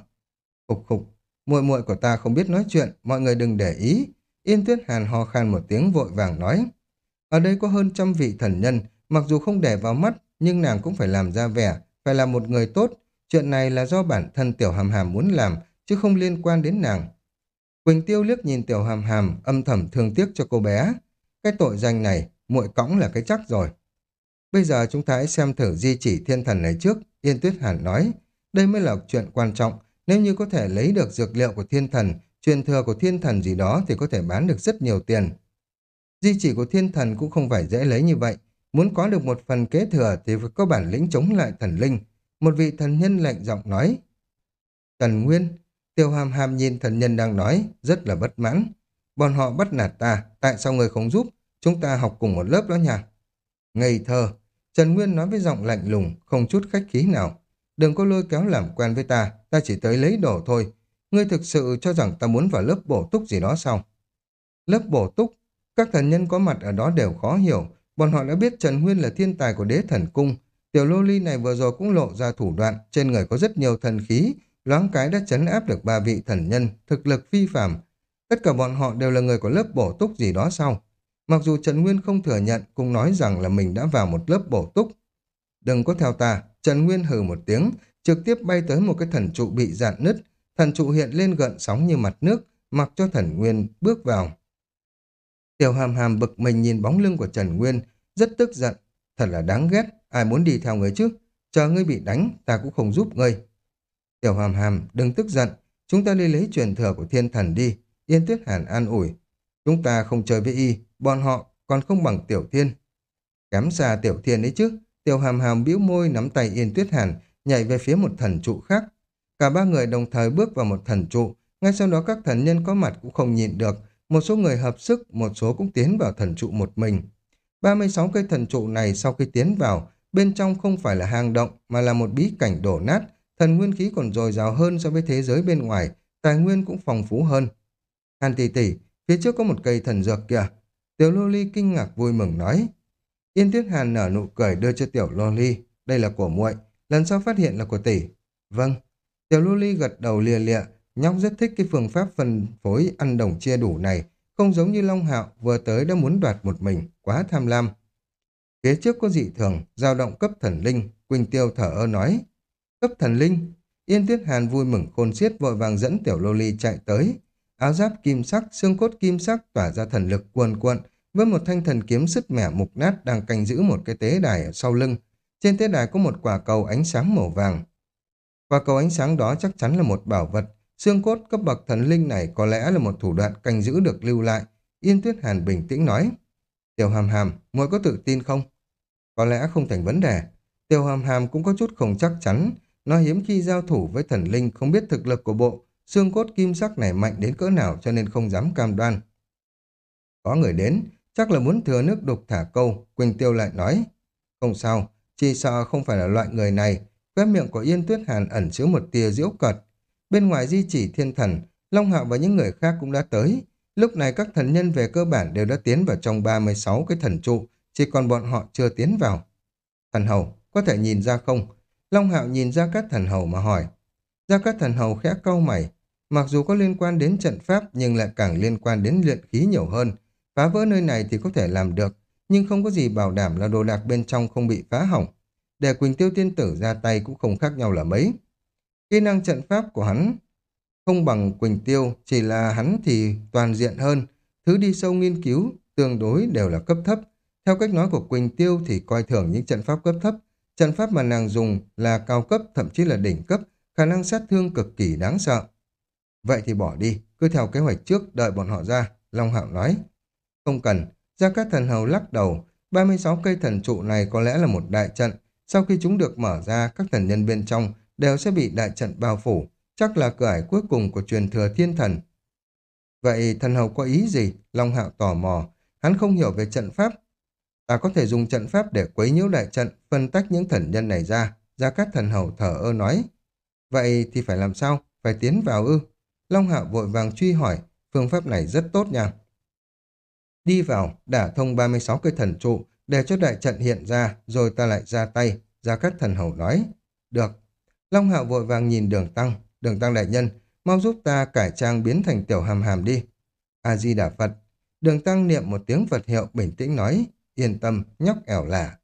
Khục khục, muội muội của ta không biết nói chuyện, mọi người đừng để ý. Yên Tuyết Hàn ho khan một tiếng vội vàng nói. Ở đây có hơn trăm vị thần nhân, mặc dù không để vào mắt, nhưng nàng cũng phải làm ra vẻ, phải là một người tốt. Chuyện này là do bản thân Tiểu Hàm Hàm muốn làm, chứ không liên quan đến nàng. Quỳnh Tiêu liếc nhìn Tiểu Hàm Hàm, âm thầm thương tiếc cho cô bé. Cái tội danh này, muội cõng là cái chắc rồi. Bây giờ chúng ta hãy xem thử di chỉ thiên thần này trước, Yên Tuyết Hàn nói. Đây mới là chuyện quan trọng, nếu như có thể lấy được dược liệu của thiên thần, truyền thừa của thiên thần gì đó thì có thể bán được rất nhiều tiền. Di chỉ của thiên thần cũng không phải dễ lấy như vậy. Muốn có được một phần kế thừa thì phải có bản lĩnh chống lại thần linh. Một vị thần nhân lạnh giọng nói. Tần Nguyên, tiêu hàm hàm nhìn thần nhân đang nói, rất là bất mãn. Bọn họ bắt nạt ta, tại sao người không giúp? Chúng ta học cùng một lớp đó nha. Ngây thơ, Trần Nguyên nói với giọng lạnh lùng, không chút khách khí nào. Đừng có lôi kéo làm quen với ta, ta chỉ tới lấy đồ thôi. Ngươi thực sự cho rằng ta muốn vào lớp bổ túc gì đó sao? Lớp bổ túc, các thần nhân có mặt ở đó đều khó hiểu. Bọn họ đã biết Trần Huyên là thiên tài của đế thần cung. Tiểu lô ly này vừa rồi cũng lộ ra thủ đoạn, trên người có rất nhiều thần khí, loáng cái đã chấn áp được ba vị thần nhân, thực lực phi phàm. Tất cả bọn họ đều là người của lớp bổ túc gì đó sau Mặc dù Trần Nguyên không thừa nhận, cũng nói rằng là mình đã vào một lớp bổ túc. Đừng có theo ta, Trần Nguyên hừ một tiếng, trực tiếp bay tới một cái thần trụ bị dạn nứt. Thần trụ hiện lên gợn sóng như mặt nước, mặc cho thần Nguyên bước vào. Tiểu hàm hàm bực mình nhìn bóng lưng của Trần Nguyên, rất tức giận. Thật là đáng ghét, ai muốn đi theo người chứ? Chờ ngươi bị đánh, ta cũng không giúp ngươi. Tiểu hàm hàm, đừng tức giận, chúng ta đi lấy truyền thừa của thiên thần đi. Yên Tuyết Hàn an ủi. Chúng ta không chơi với y, bọn họ còn không bằng Tiểu Thiên. Kém xa Tiểu Thiên ấy chứ. Tiểu hàm hàm bĩu môi nắm tay Yên Tuyết Hàn, nhảy về phía một thần trụ khác. Cả ba người đồng thời bước vào một thần trụ, ngay sau đó các thần nhân có mặt cũng không nhịn được, một số người hợp sức, một số cũng tiến vào thần trụ một mình. 36 cây thần trụ này sau khi tiến vào, bên trong không phải là hang động mà là một bí cảnh đổ nát, thần nguyên khí còn dồi dào hơn so với thế giới bên ngoài, tài nguyên cũng phong phú hơn. Hàn tỷ tỷ, phía trước có một cây thần dược kìa. Tiểu Lô Ly kinh ngạc vui mừng nói. Yên Tuyết Hàn nở nụ cười đưa cho Tiểu Lô Ly. Đây là của muội, lần sau phát hiện là của tỷ. Vâng. Tiểu Lô Ly gật đầu lìa lịa, nhóc rất thích cái phương pháp phân phối ăn đồng chia đủ này, không giống như Long Hạo vừa tới đã muốn đoạt một mình, quá tham lam. Phía trước có dị thường, dao động cấp thần linh, Quỳnh Tiêu thở ơ nói. Cấp thần linh, Yên Tuyết Hàn vui mừng khôn xiết vội vàng dẫn Tiểu Lô Ly chạy tới. Áo giáp kim sắc, xương cốt kim sắc tỏa ra thần lực cuồn cuộn, với một thanh thần kiếm sứt mẻ mục nát đang canh giữ một cái tế đài ở sau lưng. Trên tế đài có một quả cầu ánh sáng màu vàng. Quả cầu ánh sáng đó chắc chắn là một bảo vật. Xương cốt cấp bậc thần linh này có lẽ là một thủ đoạn canh giữ được lưu lại. Yên Tuyết Hàn bình tĩnh nói. Tiểu Hàm Hàm, muội có tự tin không? Có lẽ không thành vấn đề. Tiểu Hàm Hàm cũng có chút không chắc chắn. Nó hiếm khi giao thủ với thần linh không biết thực lực của bộ. Xương cốt kim sắc này mạnh đến cỡ nào cho nên không dám cam đoan. Có người đến, chắc là muốn thừa nước đục thả câu. Quỳnh Tiêu lại nói. Không sao, chỉ sợ không phải là loại người này. Quét miệng của Yên Tuyết Hàn ẩn chứa một tia diễu cợt. Bên ngoài di chỉ thiên thần, Long Hạo và những người khác cũng đã tới. Lúc này các thần nhân về cơ bản đều đã tiến vào trong 36 cái thần trụ, chỉ còn bọn họ chưa tiến vào. Thần hầu, có thể nhìn ra không? Long Hạo nhìn ra các thần hầu mà hỏi. Ra các thần hầu khẽ cau mày. Mặc dù có liên quan đến trận pháp nhưng lại càng liên quan đến luyện khí nhiều hơn. Phá vỡ nơi này thì có thể làm được, nhưng không có gì bảo đảm là đồ đạc bên trong không bị phá hỏng. Để Quỳnh Tiêu Tiên Tử ra tay cũng không khác nhau là mấy. Kỹ năng trận pháp của hắn không bằng Quỳnh Tiêu, chỉ là hắn thì toàn diện hơn. Thứ đi sâu nghiên cứu tương đối đều là cấp thấp. Theo cách nói của Quỳnh Tiêu thì coi thường những trận pháp cấp thấp. Trận pháp mà nàng dùng là cao cấp, thậm chí là đỉnh cấp, khả năng sát thương cực kỳ đáng sợ. Vậy thì bỏ đi, cứ theo kế hoạch trước đợi bọn họ ra, Long Hạo nói. Không cần, Gia Cát Thần Hầu lắc đầu, 36 cây thần trụ này có lẽ là một đại trận. Sau khi chúng được mở ra, các thần nhân bên trong đều sẽ bị đại trận bao phủ. Chắc là cửa ải cuối cùng của truyền thừa thiên thần. Vậy thần hầu có ý gì? Long Hạo tò mò. Hắn không hiểu về trận pháp. Ta có thể dùng trận pháp để quấy nhiễu đại trận, phân tách những thần nhân này ra. ra các Thần Hầu thở ơ nói. Vậy thì phải làm sao? Phải tiến vào ư? Long Hạo vội vàng truy hỏi. Phương pháp này rất tốt nha. Đi vào, đả thông 36 cây thần trụ, để cho đại trận hiện ra, rồi ta lại ra tay. ra các Thần Hầu nói. Được. Long Hạo vội vàng nhìn đường tăng. Đường tăng đại nhân, mau giúp ta cải trang biến thành tiểu hàm hàm đi. A-di-đà Phật. Đường tăng niệm một tiếng Phật hiệu bình tĩnh nói, yên tâm, nhóc ẻo lả.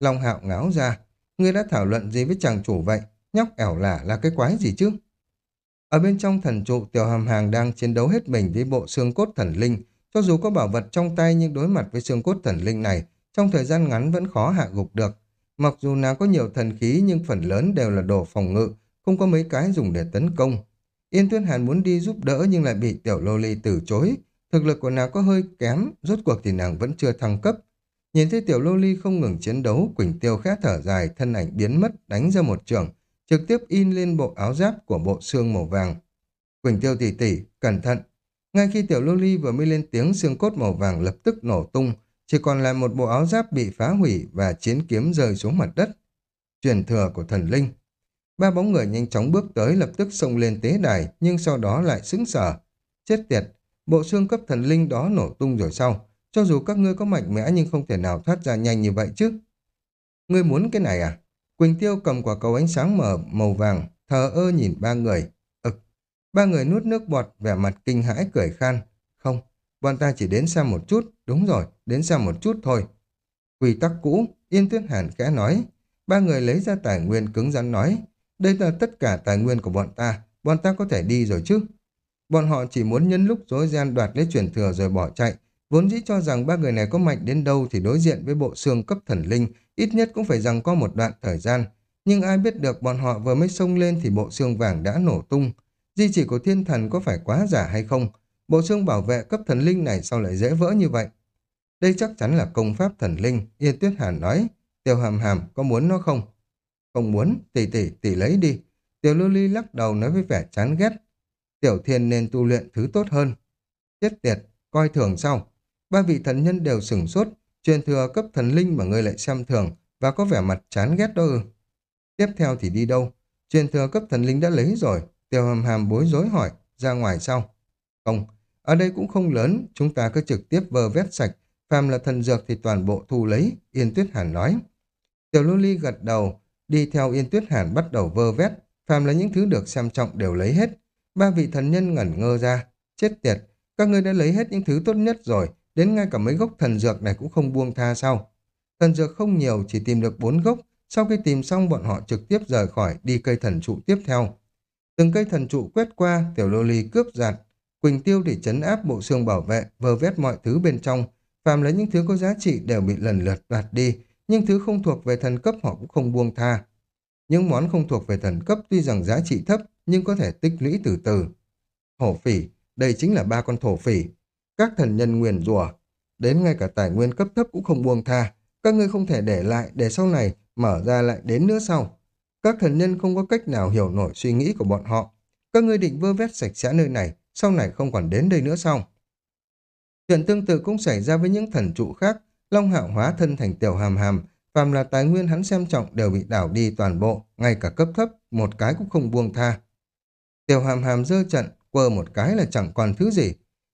Long hạo ngáo ra, ngươi đã thảo luận gì với chàng chủ vậy? Nhóc ẻo lả là cái quái gì chứ? Ở bên trong thần trụ, tiểu hàm hàng đang chiến đấu hết mình với bộ xương cốt thần linh. Cho dù có bảo vật trong tay nhưng đối mặt với xương cốt thần linh này, trong thời gian ngắn vẫn khó hạ gục được. Mặc dù nàng có nhiều thần khí nhưng phần lớn đều là đồ phòng ngự, không có mấy cái dùng để tấn công. Yên Tuyết Hàn muốn đi giúp đỡ nhưng lại bị tiểu lô ly từ chối. Thực lực của nàng có hơi kém, rốt cuộc thì nàng vẫn chưa thăng cấp. Nhìn thấy tiểu lô ly không ngừng chiến đấu, Quỳnh Tiêu khẽ thở dài, thân ảnh biến mất, đánh ra một trường, trực tiếp in lên bộ áo giáp của bộ xương màu vàng. Quỳnh Tiêu tỉ tỉ, cẩn thận. Ngay khi tiểu lô ly vừa mới lên tiếng xương cốt màu vàng lập tức nổ tung, chỉ còn lại một bộ áo giáp bị phá hủy và chiến kiếm rơi xuống mặt đất. Truyền thừa của thần linh. Ba bóng người nhanh chóng bước tới lập tức xông lên tế đài, nhưng sau đó lại sững sờ. Chết tiệt, bộ xương cấp thần linh đó nổ tung rồi sau. Cho dù các ngươi có mạnh mẽ nhưng không thể nào thoát ra nhanh như vậy chứ. Ngươi muốn cái này à? Quỳnh Tiêu cầm quả cầu ánh sáng mở màu vàng, thờ ơ nhìn ba người. Ực, ba người nuốt nước bọt, vẻ mặt kinh hãi cười khan. Không, bọn ta chỉ đến xem một chút, đúng rồi, đến xem một chút thôi. Quy tắc cũ, Yên Tuyết Hàn kẽ nói. Ba người lấy ra tài nguyên cứng rắn nói. Đây là tất cả tài nguyên của bọn ta, bọn ta có thể đi rồi chứ. Bọn họ chỉ muốn nhân lúc dối gian đoạt lấy truyền thừa rồi bỏ chạy, vốn dĩ cho rằng ba người này có mạnh đến đâu thì đối diện với bộ xương cấp thần linh, ít nhất cũng phải rằng có một đoạn thời gian. Nhưng ai biết được bọn họ vừa mới xông lên thì bộ xương vàng đã nổ tung. Di chỉ của thiên thần có phải quá giả hay không? Bộ xương bảo vệ cấp thần linh này sao lại dễ vỡ như vậy? Đây chắc chắn là công pháp thần linh, Yên Tuyết Hàn nói. Tiêu hàm hàm, có muốn nó không? Không muốn, tỷ tỷ, tỷ lấy đi. Tiểu lưu ly lắc đầu nói với vẻ chán ghét. Tiểu thiên nên tu luyện thứ tốt hơn. Chết tiệt, coi thường sau. Ba vị thần nhân đều sửng sốt, truyền thừa cấp thần linh mà ngươi lại xem thường và có vẻ mặt chán ghét đó ư. Tiếp theo thì đi đâu? Truyền thừa cấp thần linh đã lấy rồi. Tiểu hàm hàm bối rối hỏi, ra ngoài sau. Không, ở đây cũng không lớn, chúng ta cứ trực tiếp vơ vét sạch. Phàm là thần dược thì toàn bộ thu lấy, Yên Tuyết Hàn nói. Tiểu Lô Ly gật đầu, Đi theo Yên Tuyết Hàn bắt đầu vơ vét, phàm là những thứ được xem trọng đều lấy hết. Ba vị thần nhân ngẩn ngơ ra. Chết tiệt, các ngươi đã lấy hết những thứ tốt nhất rồi, đến ngay cả mấy gốc thần dược này cũng không buông tha sao. Thần dược không nhiều, chỉ tìm được bốn gốc, sau khi tìm xong bọn họ trực tiếp rời khỏi đi cây thần trụ tiếp theo. Từng cây thần trụ quét qua, tiểu lô ly cướp giạt. Quỳnh tiêu để chấn áp bộ xương bảo vệ, vơ vét mọi thứ bên trong. Phàm lấy những thứ có giá trị đều bị lần lượt đoạt đi, nhưng thứ không thuộc về thần cấp họ cũng không buông tha. Những món không thuộc về thần cấp tuy rằng giá trị thấp, nhưng có thể tích lũy từ từ. Hổ phỉ, đây chính là ba con thổ phỉ. Các thần nhân nguyền rủa đến ngay cả tài nguyên cấp thấp cũng không buông tha. Các ngươi không thể để lại để sau này mở ra lại đến nữa sau. Các thần nhân không có cách nào hiểu nổi suy nghĩ của bọn họ. Các ngươi định vơ vét sạch sẽ nơi này, sau này không còn đến đây nữa sao? Chuyện tương tự cũng xảy ra với những thần trụ khác, Long Hạo hóa thân thành tiểu hàm hàm, phàm là tài nguyên hắn xem trọng đều bị đảo đi toàn bộ, ngay cả cấp thấp, một cái cũng không buông tha. Tiểu hàm hàm dơ trận, quơ một cái là chẳng còn thứ gì.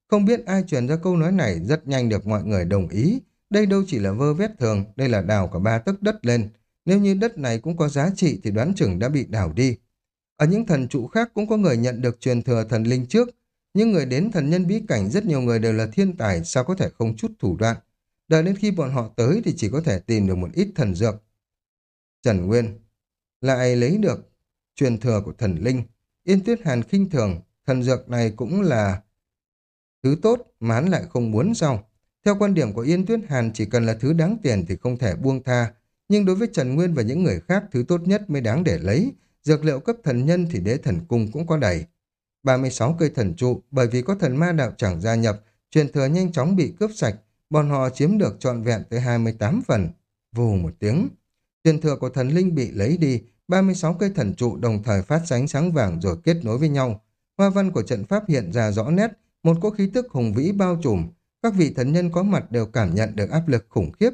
Không biết ai truyền ra câu nói này rất nhanh được mọi người đồng ý. Đây đâu chỉ là vơ vét thường, đây là đào cả ba tấc đất lên. Nếu như đất này cũng có giá trị thì đoán chừng đã bị đảo đi. Ở những thần trụ khác cũng có người nhận được truyền thừa thần linh trước. Nhưng người đến thần nhân bí cảnh rất nhiều người đều là thiên tài, sao có thể không chút thủ đoạn. Đợi đến khi bọn họ tới thì chỉ có thể tìm được một ít thần dược. Trần Nguyên lại lấy được truyền thừa của thần linh. Yên Tuyết Hàn khinh thường, thần dược này cũng là thứ tốt mà hắn lại không muốn sao. Theo quan điểm của Yên Tuyết Hàn chỉ cần là thứ đáng tiền thì không thể buông tha. Nhưng đối với Trần Nguyên và những người khác thứ tốt nhất mới đáng để lấy. Dược liệu cấp thần nhân thì đế thần cung cũng có đầy. 36 cây thần trụ bởi vì có thần ma đạo chẳng gia nhập, truyền thừa nhanh chóng bị cướp sạch, bọn họ chiếm được trọn vẹn tới 28 phần. Vù một tiếng. Truyền thừa của thần linh bị lấy đi, 36 cây thần trụ đồng thời phát sáng sáng vàng rồi kết nối với nhau. Hoa văn của trận pháp hiện ra rõ nét, một cỗ khí tức hùng vĩ bao trùm. Các vị thần nhân có mặt đều cảm nhận được áp lực khủng khiếp.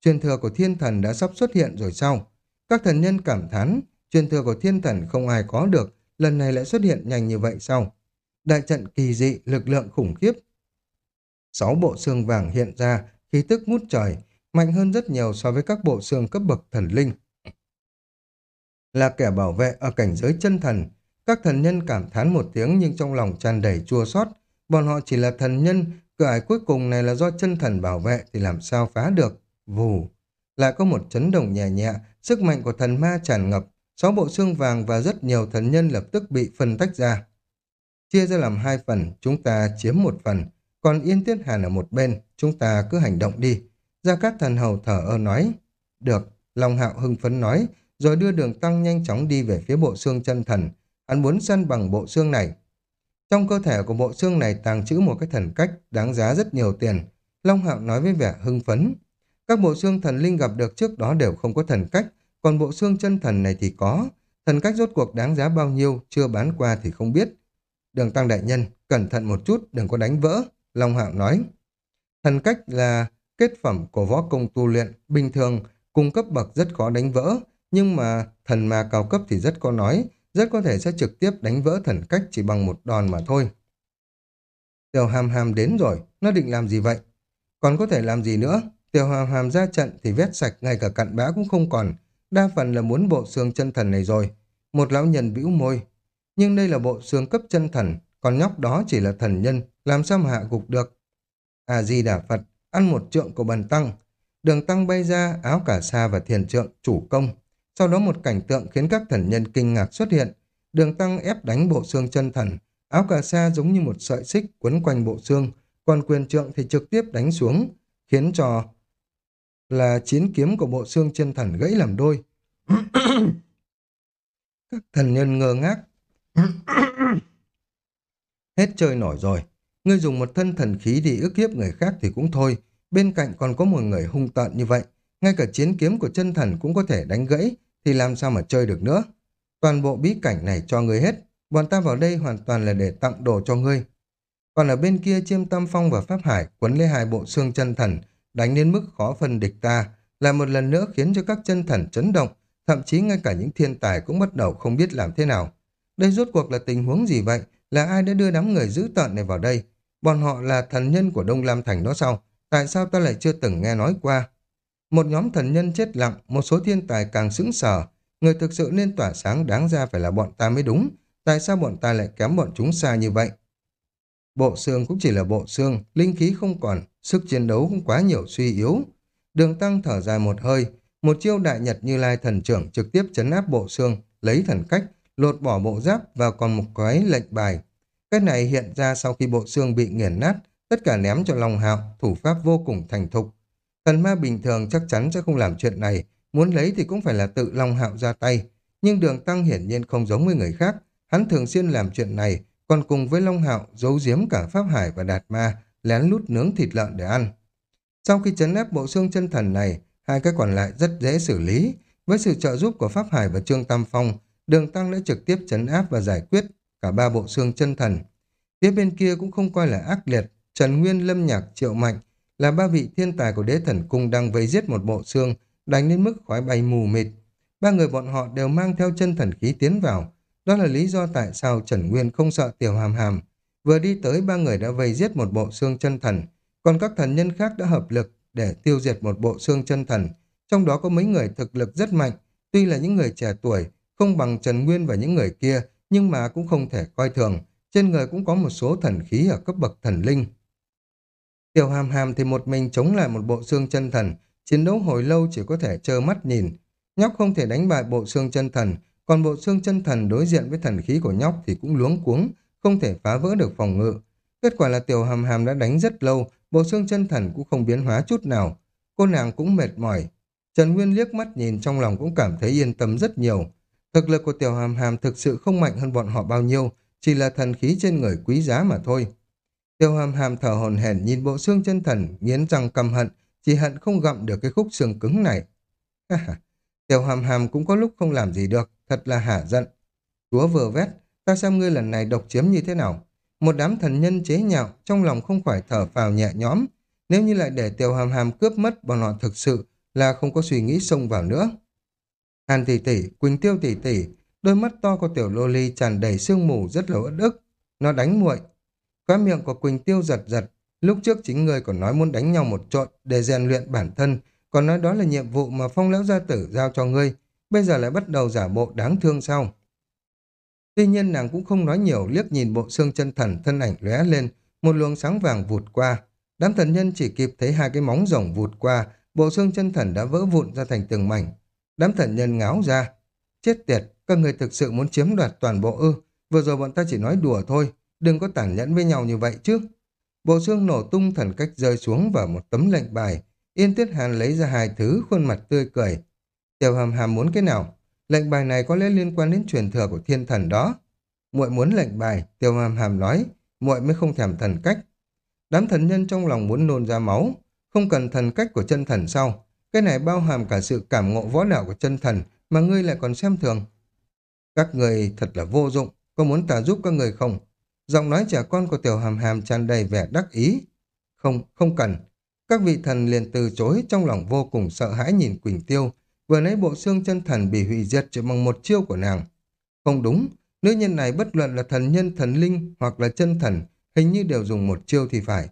Truyền thừa của thiên thần đã sắp xuất hiện rồi sao? Các thần nhân cảm thán, truyền thừa của thiên thần không ai có được, lần này lại xuất hiện nhanh như vậy sao? Đại trận kỳ dị, lực lượng khủng khiếp. Sáu bộ xương vàng hiện ra, khí tức ngút trời, mạnh hơn rất nhiều so với các bộ xương cấp bậc thần linh. Là kẻ bảo vệ ở cảnh giới chân thần, các thần nhân cảm thán một tiếng nhưng trong lòng tràn đầy chua xót. Bọn họ chỉ là thần nhân, cửa ải cuối cùng này là do chân thần bảo vệ thì làm sao phá được. Vù! Lại có một chấn động nhẹ nhẹ, sức mạnh của thần ma tràn ngập, sáu bộ xương vàng và rất nhiều thần nhân lập tức bị phân tách ra. Chia ra làm hai phần, chúng ta chiếm một phần, còn Yên Tiết Hàn ở một bên, chúng ta cứ hành động đi. Gia Cát Thần Hầu thở ơ nói. Được, Long Hạo hưng phấn nói, rồi đưa đường tăng nhanh chóng đi về phía bộ xương chân thần. Hắn muốn săn bằng bộ xương này. Trong cơ thể của bộ xương này tàng trữ một cái thần cách đáng giá rất nhiều tiền. Long Hạo nói với vẻ hưng phấn. Các bộ xương thần linh gặp được trước đó đều không có thần cách, còn bộ xương chân thần này thì có. Thần cách rốt cuộc đáng giá bao nhiêu, chưa bán qua thì không biết. Đường Tăng Đại Nhân, cẩn thận một chút, đừng có đánh vỡ. Long Hạo nói. Thần cách là kết phẩm của võ công tu luyện, bình thường, cung cấp bậc rất khó đánh vỡ, nhưng mà thần ma cao cấp thì rất có nói, rất có thể sẽ trực tiếp đánh vỡ thần cách chỉ bằng một đòn mà thôi. Tiểu hàm hàm đến rồi, nó định làm gì vậy? Còn có thể làm gì nữa? Tiểu hàm hàm ra trận thì vét sạch ngay cả cặn bã cũng không còn, đa phần là muốn bộ xương chân thần này rồi. Một lão nhân bĩu môi, nhưng đây là bộ xương cấp chân thần, còn nhóc đó chỉ là thần nhân, làm sao mà hạ gục được. A-di-đà Phật, ăn một trượng của bần tăng. Đường tăng bay ra, áo cả sa và thiền trượng, chủ công. Sau đó một cảnh tượng khiến các thần nhân kinh ngạc xuất hiện. Đường tăng ép đánh bộ xương chân thần, áo cà sa giống như một sợi xích quấn quanh bộ xương, còn quyền trượng thì trực tiếp đánh xuống, khiến cho là chiến kiếm của bộ xương chân thần gãy làm đôi. các thần nhân ngơ ngác. Hết chơi nổi rồi. Ngươi dùng một thân thần khí đi ức hiếp người khác thì cũng thôi. Bên cạnh còn có một người hung tợn như vậy. Ngay cả chiến kiếm của chân thần cũng có thể đánh gãy. Thì làm sao mà chơi được nữa. Toàn bộ bí cảnh này cho ngươi hết. Bọn ta vào đây hoàn toàn là để tặng đồ cho ngươi. Còn ở bên kia chiêm tam phong và pháp hải quấn lấy hai bộ xương chân thần đánh đến mức khó phân địch ta là một lần nữa khiến cho các chân thần chấn động thậm chí ngay cả những thiên tài cũng bắt đầu không biết làm thế nào. Đây rốt cuộc là tình huống gì vậy? Là ai đã đưa đám người dữ tợn này vào đây? Bọn họ là thần nhân của Đông Lam Thành đó sao? Tại sao ta lại chưa từng nghe nói qua? Một nhóm thần nhân chết lặng, một số thiên tài càng sững sờ. Người thực sự nên tỏa sáng đáng ra phải là bọn ta mới đúng. Tại sao bọn ta lại kém bọn chúng xa như vậy? Bộ xương cũng chỉ là bộ xương, linh khí không còn, sức chiến đấu cũng quá nhiều suy yếu. Đường Tăng thở dài một hơi, một chiêu đại nhật như lai thần trưởng trực tiếp chấn áp bộ xương, lấy thần cách, lột bỏ bộ giáp và còn một cái lệnh bài. Cái này hiện ra sau khi bộ xương bị nghiền nát, tất cả ném cho Long Hạo, thủ pháp vô cùng thành thục. Thần ma bình thường chắc chắn sẽ không làm chuyện này, muốn lấy thì cũng phải là tự Long Hạo ra tay. Nhưng đường tăng hiển nhiên không giống với người khác, hắn thường xuyên làm chuyện này, còn cùng với Long Hạo giấu giếm cả Pháp Hải và Đạt Ma, lén lút nướng thịt lợn để ăn. Sau khi chấn áp bộ xương chân thần này, hai cái còn lại rất dễ xử lý. Với sự trợ giúp của Pháp Hải và Trương Tam Phong, Đường Tăng đã trực tiếp chấn áp và giải quyết cả ba bộ xương chân thần. Phía bên kia cũng không coi là ác liệt, Trần Nguyên, Lâm Nhạc, Triệu Mạnh là ba vị thiên tài của đế thần cung đang vây giết một bộ xương, đánh đến mức khói bay mù mịt. Ba người bọn họ đều mang theo chân thần khí tiến vào. Đó là lý do tại sao Trần Nguyên không sợ tiểu hàm hàm. Vừa đi tới ba người đã vây giết một bộ xương chân thần, còn các thần nhân khác đã hợp lực để tiêu diệt một bộ xương chân thần. Trong đó có mấy người thực lực rất mạnh, tuy là những người trẻ tuổi, không bằng Trần Nguyên và những người kia, nhưng mà cũng không thể coi thường. Trên người cũng có một số thần khí ở cấp bậc thần linh. Tiểu hàm hàm thì một mình chống lại một bộ xương chân thần, chiến đấu hồi lâu chỉ có thể trơ mắt nhìn. Nhóc không thể đánh bại bộ xương chân thần, còn bộ xương chân thần đối diện với thần khí của nhóc thì cũng luống cuống, không thể phá vỡ được phòng ngự. Kết quả là tiểu hàm hàm đã đánh rất lâu, bộ xương chân thần cũng không biến hóa chút nào. Cô nàng cũng mệt mỏi. Trần Nguyên liếc mắt nhìn trong lòng cũng cảm thấy yên tâm rất nhiều. Thực lực của tiểu hàm hàm thực sự không mạnh hơn bọn họ bao nhiêu, chỉ là thần khí trên người quý giá mà thôi. Tiêu hàm hàm thở hồn hển nhìn bộ xương chân thần, nghiến răng căm hận, chỉ hận không gặm được cái khúc xương cứng này. Tiêu hàm hàm cũng có lúc không làm gì được, thật là hả giận. Chúa vừa vét, ta xem ngươi lần này độc chiếm như thế nào. Một đám thần nhân chế nhạo, trong lòng không khỏi thở phào nhẹ nhõm. Nếu như lại để tiêu hàm hàm cướp mất, bọn họ thực sự là không có suy nghĩ xông vào nữa. Hàn tỷ tỷ, Quỳnh Tiêu tỷ tỷ, đôi mắt to của tiểu lô ly tràn đầy sương mù rất là uất ức. Nó đánh muội. Khóa miệng của Quỳnh Tiêu giật giật. Lúc trước chính người còn nói muốn đánh nhau một trộn để rèn luyện bản thân, còn nói đó là nhiệm vụ mà phong lão gia tử giao cho ngươi. Bây giờ lại bắt đầu giả bộ đáng thương sao? Tuy nhiên nàng cũng không nói nhiều liếc nhìn bộ xương chân thần thân ảnh lóe lên, một luồng sáng vàng vụt qua. Đám thần nhân chỉ kịp thấy hai cái móng rồng vụt qua, bộ xương chân thần đã vỡ vụn ra thành từng mảnh. Đám thần nhân ngáo ra. Chết tiệt, các người thực sự muốn chiếm đoạt toàn bộ ư. Vừa rồi bọn ta chỉ nói đùa thôi, đừng có tàn nhẫn với nhau như vậy chứ. Bộ xương nổ tung thần cách rơi xuống vào một tấm lệnh bài. Yên Tuyết Hàn lấy ra hai thứ, khuôn mặt tươi cười. Tiểu hàm hàm muốn cái nào? Lệnh bài này có lẽ liên quan đến truyền thừa của thiên thần đó. muội muốn lệnh bài, Tiêu hàm hàm nói, muội mới không thèm thần cách. Đám thần nhân trong lòng muốn nôn ra máu, không cần thần cách của chân thần sau. Cái này bao hàm cả sự cảm ngộ võ đạo của chân thần mà ngươi lại còn xem thường. Các người thật là vô dụng, có muốn ta giúp các người không? Giọng nói trẻ con của tiểu hàm hàm tràn đầy vẻ đắc ý. Không, không cần. Các vị thần liền từ chối trong lòng vô cùng sợ hãi nhìn Quỳnh Tiêu, vừa nãy bộ xương chân thần bị hủy diệt chỉ bằng một chiêu của nàng. Không đúng, nữ nhân này bất luận là thần nhân, thần linh hoặc là chân thần, hình như đều dùng một chiêu thì phải.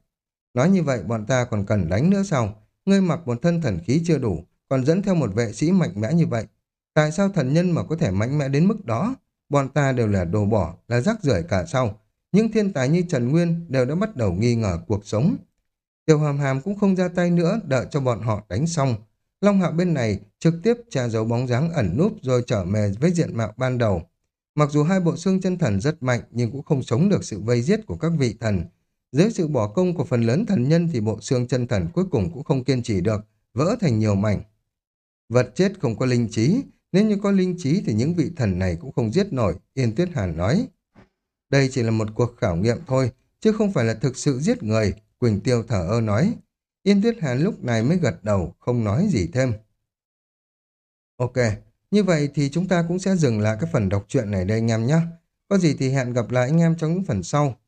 Nói như vậy bọn ta còn cần đánh nữa sao? Ngươi mặc một thân thần khí chưa đủ, còn dẫn theo một vệ sĩ mạnh mẽ như vậy. Tại sao thần nhân mà có thể mạnh mẽ đến mức đó? Bọn ta đều là đồ bỏ, là rác rưởi cả sau. Những thiên tài như Trần Nguyên đều đã bắt đầu nghi ngờ cuộc sống. Tiểu hàm hàm cũng không ra tay nữa, đợi cho bọn họ đánh xong. Long hạo bên này trực tiếp tra dấu bóng dáng ẩn núp rồi trở về với diện mạo ban đầu. Mặc dù hai bộ xương chân thần rất mạnh nhưng cũng không sống được sự vây giết của các vị thần. Dưới sự bỏ công của phần lớn thần nhân thì bộ xương chân thần cuối cùng cũng không kiên trì được, vỡ thành nhiều mảnh. Vật chết không có linh trí, nếu như có linh trí thì những vị thần này cũng không giết nổi, Yên Tuyết Hàn nói. Đây chỉ là một cuộc khảo nghiệm thôi, chứ không phải là thực sự giết người, Quỳnh Tiêu thở ơ nói. Yên Tuyết Hàn lúc này mới gật đầu, không nói gì thêm. Ok, như vậy thì chúng ta cũng sẽ dừng lại cái phần đọc truyện này đây anh em nhé. Có gì thì hẹn gặp lại anh em trong những phần sau.